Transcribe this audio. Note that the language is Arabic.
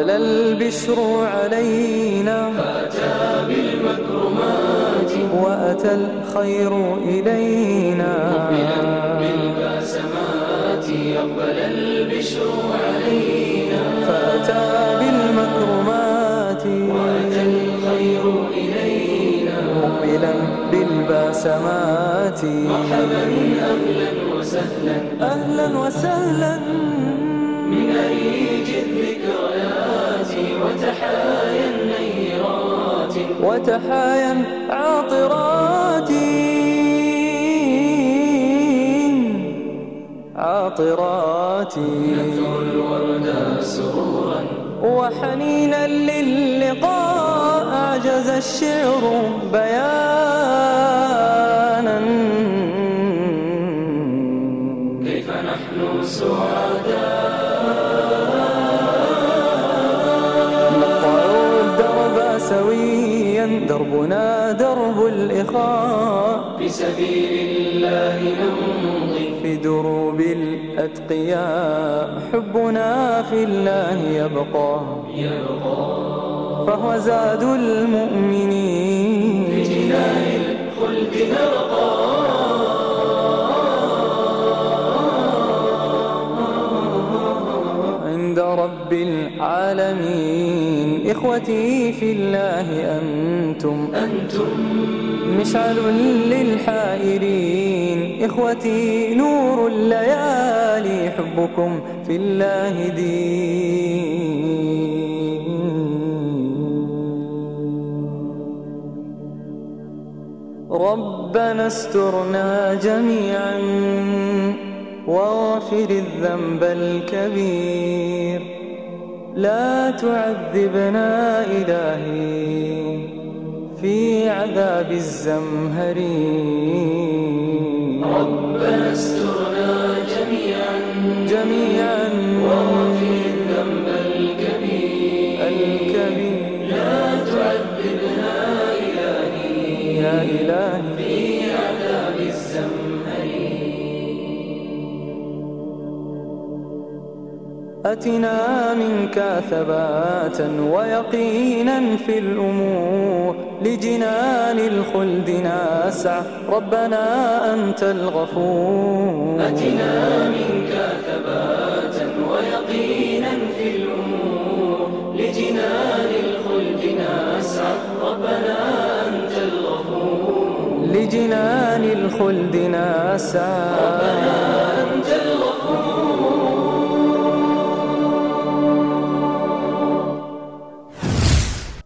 البشر علينا فأتى بالمكرمات وأتى الخير إلينا أقبل البشر علينا فأتى بالمكرمات وأتى الخير إلينا مقبلا بالباسمات مرحبا أهلا وسهلا. أهلا وسهلا. من أريج وتحايا عاطرات عاطرات نثر الورد سرورا وحنينا للقاء أعجز الشعر بيانا. كيف نحن سعداء؟ نقطع الدرب سويا. دربنا درب الإخاء. في سبيل الله نمضي. في دروب الأتقياء. حبنا في الله يبقى. يبقى. فهو زاد المؤمنين. جنان الخلد نرقى عند رب العالمين. إخوتي في الله أنتم أنتم مشعل للحائرين. إخوتي نور الليالي حبكم في الله دين. ربنا استرنا جميعا. واغفر الذنب الكبير. لا تعذبنا إلهي في عذاب الزمهرين أتنا منك ثباتا ويقينا في الأمور لجنان الخلد نسعى ربنا أنت الغفور. أتنا منك ثباتا ويقينا في الأمور لجنان الخلد نسعى ربنا أنت الغفور. لجنان الخلد نسعى أنت